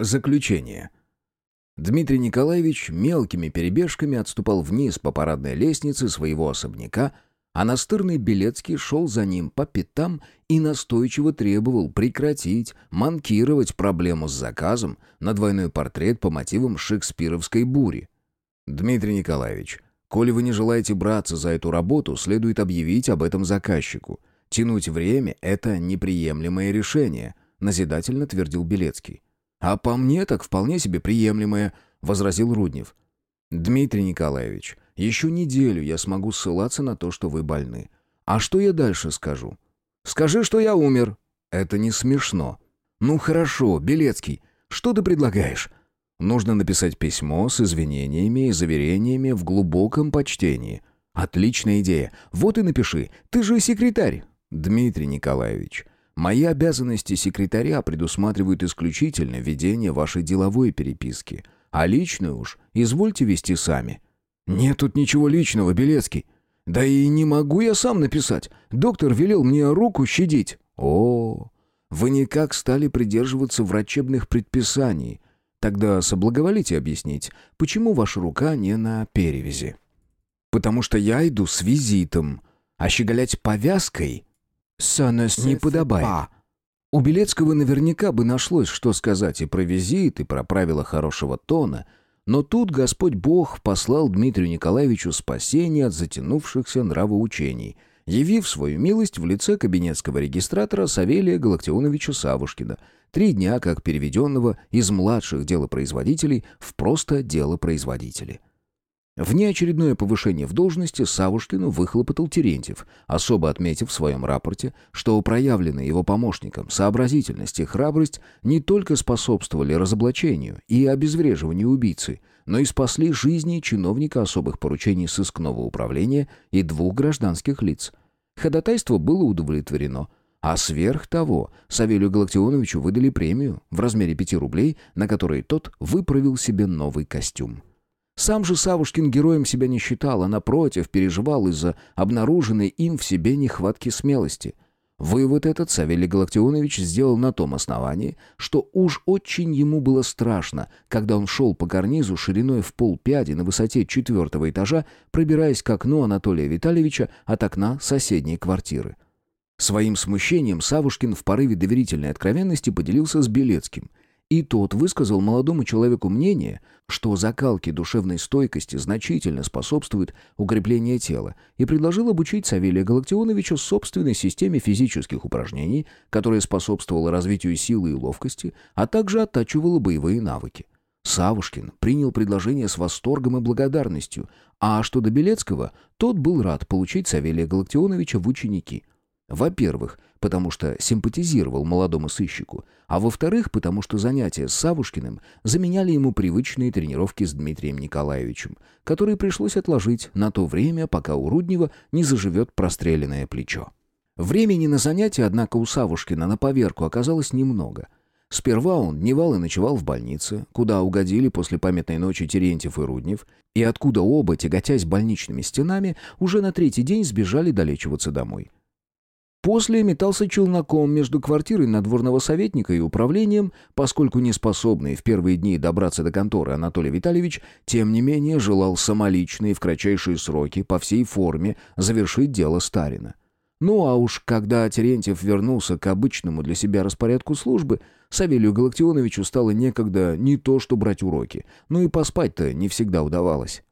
Заключение. Дмитрий Николаевич мелкими перебежками отступал вниз по парадной лестнице своего особняка, а настырный Белецкий шел за ним по пятам и настойчиво требовал прекратить манкировать проблему с заказом на двойной портрет по мотивам шекспировской бури. «Дмитрий Николаевич, коли вы не желаете браться за эту работу, следует объявить об этом заказчику. Тянуть время — это неприемлемое решение», — назидательно твердил Белецкий. «А по мне так вполне себе приемлемое», — возразил Руднев. «Дмитрий Николаевич, еще неделю я смогу ссылаться на то, что вы больны. А что я дальше скажу? Скажи, что я умер. Это не смешно. Ну хорошо, Белецкий, что ты предлагаешь? Нужно написать письмо с извинениями и заверениями в глубоком почтении. Отличная идея. Вот и напиши. Ты же секретарь. Дмитрий Николаевич, Мои обязанности секретаря предусматривают исключительно ведение вашей деловой переписки, а личную уж извольте вести сами». «Нет тут ничего личного, Белецкий. Да и не могу я сам написать. Доктор велел мне руку щадить». «О, вы никак стали придерживаться врачебных предписаний. Тогда соблаговолите объяснить, почему ваша рука не на перевязи?» «Потому что я иду с визитом, а щеголять повязкой...» «Санес не подобает». У Белецкого наверняка бы нашлось, что сказать и про визит, и про правила хорошего тона, но тут Господь Бог послал Дмитрию Николаевичу спасение от затянувшихся нравоучений, явив свою милость в лице кабинетского регистратора Савелия Галактионовича Савушкина, три дня как переведенного из младших делопроизводителей в просто делопроизводители. Внеочередное повышение в должности Савушкину выхлопотал Терентьев, особо отметив в своем рапорте, что проявленная его помощником сообразительность и храбрость не только способствовали разоблачению и обезвреживанию убийцы, но и спасли жизни чиновника особых поручений сыскного управления и двух гражданских лиц. Ходатайство было удовлетворено, а сверх того Савелию Галактионовичу выдали премию в размере 5 рублей, на которой тот выправил себе новый костюм. Сам же Савушкин героем себя не считал, а напротив переживал из-за обнаруженной им в себе нехватки смелости. Вывод этот Савелий Галактионович сделал на том основании, что уж очень ему было страшно, когда он шел по карнизу шириной в полпяди на высоте четвертого этажа, пробираясь к окну Анатолия Витальевича от окна соседней квартиры. Своим смущением Савушкин в порыве доверительной откровенности поделился с Белецким – и тот высказал молодому человеку мнение, что закалке душевной стойкости значительно способствует укреплению тела, и предложил обучить Савелия Галактионовича собственной системе физических упражнений, которая способствовала развитию силы и ловкости, а также оттачивала боевые навыки. Савушкин принял предложение с восторгом и благодарностью, а что до Белецкого, тот был рад получить Савелия Галактионовича в ученики – во-первых, потому что симпатизировал молодому сыщику, а во-вторых, потому что занятия с Савушкиным заменяли ему привычные тренировки с Дмитрием Николаевичем, которые пришлось отложить на то время, пока у Руднева не заживет простреленное плечо. Времени на занятия, однако, у Савушкина на поверку оказалось немного. Сперва он дневал и ночевал в больнице, куда угодили после памятной ночи Терентьев и Руднев, и откуда оба, тяготясь больничными стенами, уже на третий день сбежали долечиваться домой. После метался челноком между квартирой надворного советника и управлением, поскольку неспособный в первые дни добраться до конторы Анатолий Витальевич, тем не менее желал самолично и в кратчайшие сроки по всей форме завершить дело Старина. Ну а уж когда Терентьев вернулся к обычному для себя распорядку службы, Савелию Галактионовичу стало некогда не то что брать уроки, но и поспать-то не всегда удавалось.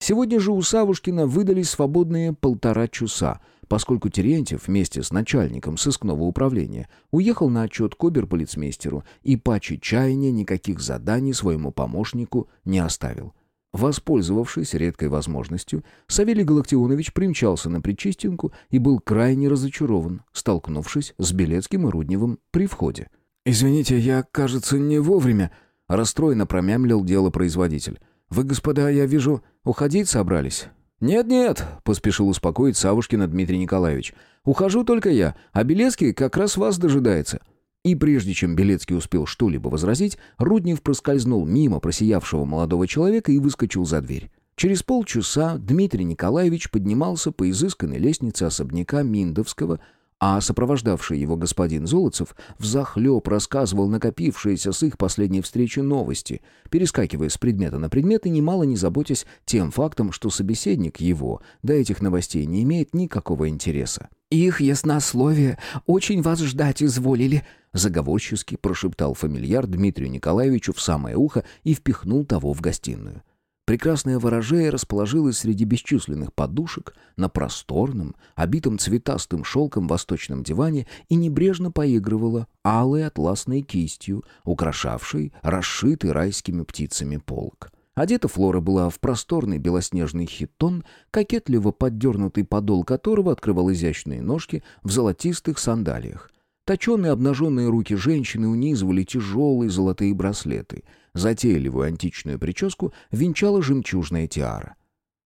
Сегодня же у Савушкина выдались свободные полтора часа, поскольку Терентьев вместе с начальником сыскного управления уехал на отчет к оберполицмейстеру и паче чаяния никаких заданий своему помощнику не оставил. Воспользовавшись редкой возможностью, Савелий Галактионович примчался на Причистинку и был крайне разочарован, столкнувшись с Белецким и Рудневым при входе. «Извините, я, кажется, не вовремя», — расстроенно промямлил дело производитель. «Вы, господа, я вижу, уходить собрались?» «Нет-нет», — поспешил успокоить Савушкина Дмитрий Николаевич. «Ухожу только я, а Белецкий как раз вас дожидается». И прежде чем Белецкий успел что-либо возразить, Руднев проскользнул мимо просиявшего молодого человека и выскочил за дверь. Через полчаса Дмитрий Николаевич поднимался по изысканной лестнице особняка Миндовского, а сопровождавший его господин Золотцев взахлеб рассказывал накопившиеся с их последней встречи новости, перескакивая с предмета на предмет и немало не заботясь тем фактом, что собеседник его до этих новостей не имеет никакого интереса. «Их яснословие очень вас ждать изволили», — заговорчески прошептал фамильяр Дмитрию Николаевичу в самое ухо и впихнул того в гостиную. Прекрасная ворожея расположилась среди бесчисленных подушек на просторном, обитом цветастым шелком восточном диване и небрежно поигрывала алой атласной кистью, украшавшей расшитый райскими птицами полк. Одета Флора была в просторный белоснежный хитон, кокетливо поддернутый подол которого открывал изящные ножки в золотистых сандалиях. Точеные обнаженные руки женщины унизывали тяжелые золотые браслеты — Затейливую античную прическу венчала жемчужная тиара.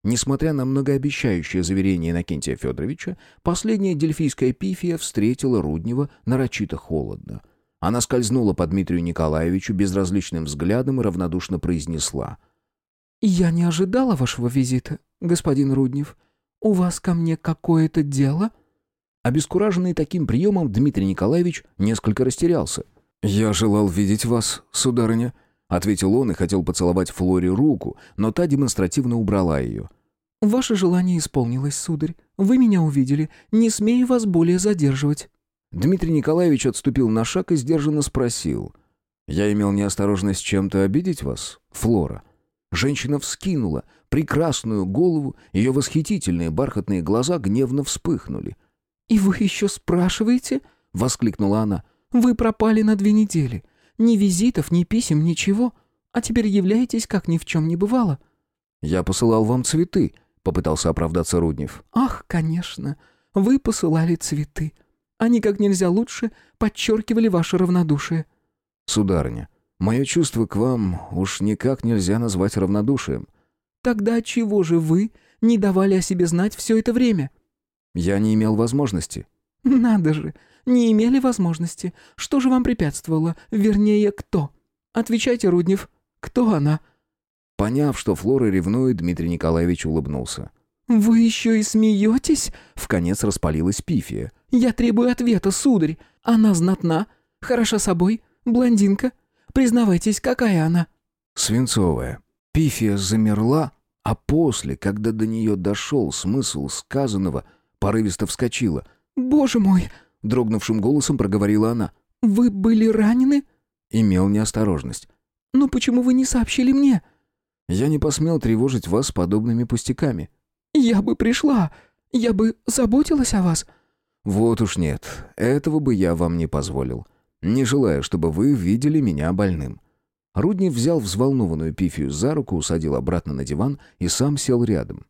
Несмотря на многообещающее заверение Иннокентия Федоровича, последняя дельфийская пифия встретила Руднева нарочито холодно. Она скользнула по Дмитрию Николаевичу безразличным взглядом и равнодушно произнесла. «Я не ожидала вашего визита, господин Руднев. У вас ко мне какое-то дело?» Обескураженный таким приемом, Дмитрий Николаевич несколько растерялся. «Я желал видеть вас, сударыня», — ответил он и хотел поцеловать Флоре руку, но та демонстративно убрала ее. «Ваше желание исполнилось, сударь. Вы меня увидели. Не смею вас более задерживать». Дмитрий Николаевич отступил на шаг и сдержанно спросил. «Я имел неосторожность чем-то обидеть вас, Флора?» Женщина вскинула прекрасную голову, ее восхитительные бархатные глаза гневно вспыхнули. «И вы еще спрашиваете?» — воскликнула она. «Вы пропали на две недели. Ни визитов, ни писем, ничего. А теперь являетесь, как ни в чем не бывало». «Я посылал вам цветы», — попытался оправдаться Руднев. «Ах, конечно. Вы посылали цветы. Они как нельзя лучше подчеркивали ваше равнодушие». «Сударыня, мое чувство к вам уж никак нельзя назвать равнодушием». «Тогда чего же вы не давали о себе знать все это время?» «Я не имел возможности». «Надо же! Не имели возможности. Что же вам препятствовало? Вернее, кто? Отвечайте, Руднев. Кто она?» Поняв, что Флора ревнует, Дмитрий Николаевич улыбнулся. «Вы еще и смеетесь?» — вконец распалилась Пифия. «Я требую ответа, сударь. Она знатна, хороша собой, блондинка. Признавайтесь, какая она?» «Свинцовая». Пифия замерла, а после, когда до нее дошел смысл сказанного, порывисто вскочила. «Боже мой!» — дрогнувшим голосом проговорила она. «Вы были ранены?» Имел неосторожность. «Но почему вы не сообщили мне?» «Я не посмел тревожить вас подобными пустяками». «Я бы пришла. Я бы заботилась о вас». «Вот уж нет. Этого бы я вам не позволил. Не желаю, чтобы вы видели меня больным». Руднев взял взволнованную Пифию за руку, усадил обратно на диван и сам сел рядом.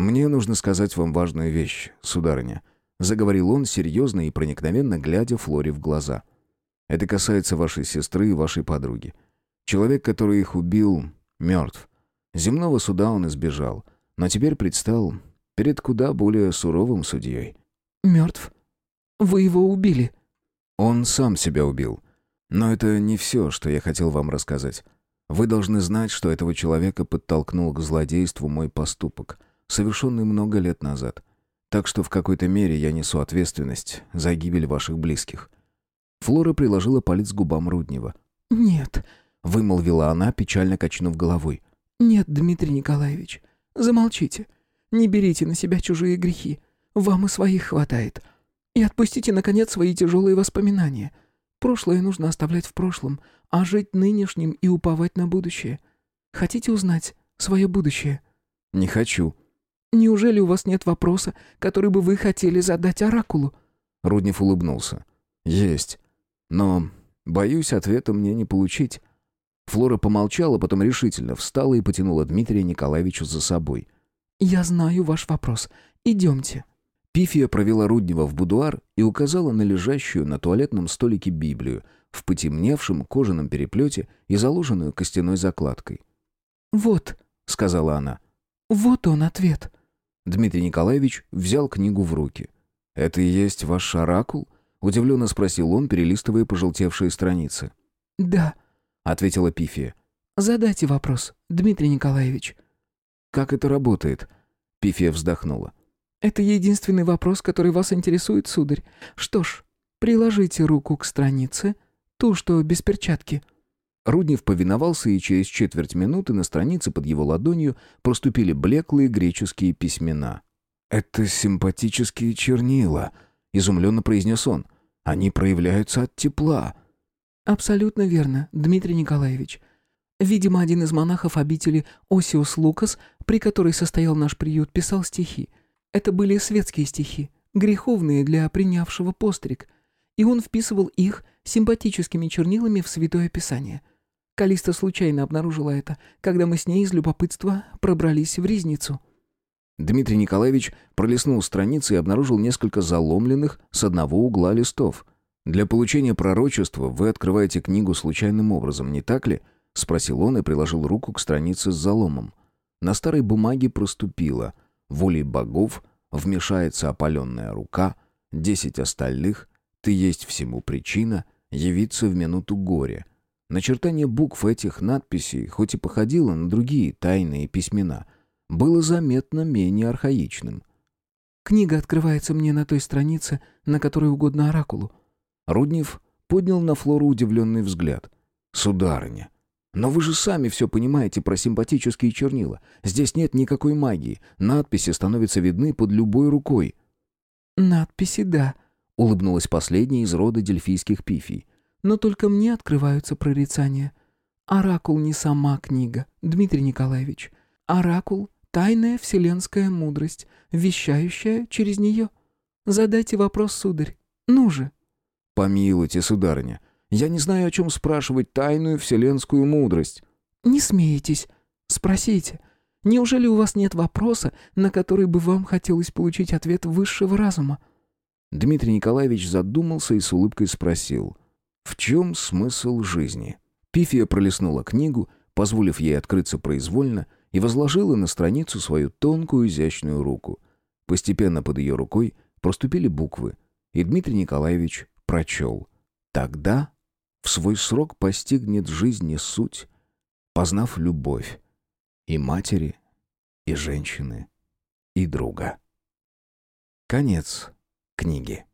«Мне нужно сказать вам важную вещь, сударыня заговорил он серьезно и проникновенно, глядя Флоре в глаза. «Это касается вашей сестры и вашей подруги. Человек, который их убил, мертв. Земного суда он избежал, но теперь предстал перед куда более суровым судьей». «Мертв? Вы его убили?» «Он сам себя убил. Но это не все, что я хотел вам рассказать. Вы должны знать, что этого человека подтолкнул к злодейству мой поступок, совершенный много лет назад». Так что в какой-то мере я несу ответственность за гибель ваших близких». Флора приложила палец к губам Руднева. «Нет», — вымолвила она, печально качнув головой. «Нет, Дмитрий Николаевич, замолчите. Не берите на себя чужие грехи. Вам и своих хватает. И отпустите, наконец, свои тяжелые воспоминания. Прошлое нужно оставлять в прошлом, а жить нынешним и уповать на будущее. Хотите узнать свое будущее?» «Не хочу», Неужели у вас нет вопроса, который бы вы хотели задать оракулу?» Руднев улыбнулся. «Есть. Но, боюсь, ответа мне не получить». Флора помолчала, потом решительно встала и потянула Дмитрия Николаевича за собой. «Я знаю ваш вопрос. Идемте». Пифия провела Руднева в будуар и указала на лежащую на туалетном столике Библию в потемневшем кожаном переплете и заложенную костяной закладкой. «Вот», — сказала она, — «вот он ответ». Дмитрий Николаевич взял книгу в руки. «Это и есть ваш оракул?» — удивленно спросил он, перелистывая пожелтевшие страницы. «Да», — ответила Пифия. «Задайте вопрос, Дмитрий Николаевич». «Как это работает?» — Пифия вздохнула. Это единственный вопрос, который вас интересует, сударь. Что ж, приложите руку к странице, ту, что без перчатки». Руднев повиновался, и через четверть минуты на странице под его ладонью проступили блеклые греческие письмена. «Это симпатические чернила», — изумленно произнес он. «Они проявляются от тепла». «Абсолютно верно, Дмитрий Николаевич. Видимо, один из монахов обители Осиус Лукас, при которой состоял наш приют, писал стихи. Это были светские стихи, греховные для принявшего постриг, и он вписывал их симпатическими чернилами в Святое Писание. Калиста случайно обнаружила это, когда мы с ней из любопытства пробрались в Ризницу. Дмитрий Николаевич пролистнул страницы и обнаружил несколько заломленных с одного угла листов. «Для получения пророчества вы открываете книгу случайным образом, не так ли?» — спросил он и приложил руку к странице с заломом. На старой бумаге проступило «Волей богов вмешается опаленная рука, десять остальных, ты есть всему причина, явиться в минуту горя». Начертание букв этих надписей, хоть и походило на другие тайные письмена — было заметно менее архаичным. «Книга открывается мне на той странице, на которой угодно оракулу». Руднев поднял на Флору удивленный взгляд. «Сударыня, но вы же сами все понимаете про симпатические чернила. Здесь нет никакой магии. Надписи становятся видны под любой рукой». «Надписи, да», — улыбнулась последняя из рода дельфийских пифий. «Но только мне открываются прорицания. Оракул не сама книга, Дмитрий Николаевич. Оракул Тайная вселенская мудрость, вещающая через нее. Задайте вопрос, сударь. Ну же. Помилуйте, сударыня. Я не знаю, о чем спрашивать тайную вселенскую мудрость. Не смейтесь. Спросите. Неужели у вас нет вопроса, на который бы вам хотелось получить ответ высшего разума? Дмитрий Николаевич задумался и с улыбкой спросил. «В чем смысл жизни?» Пифия пролистнула книгу, позволив ей открыться произвольно, и возложила на страницу свою тонкую изящную руку. Постепенно под ее рукой проступили буквы, и Дмитрий Николаевич прочел. «Тогда в свой срок постигнет жизни суть, познав любовь и матери, и женщины, и друга». Конец книги.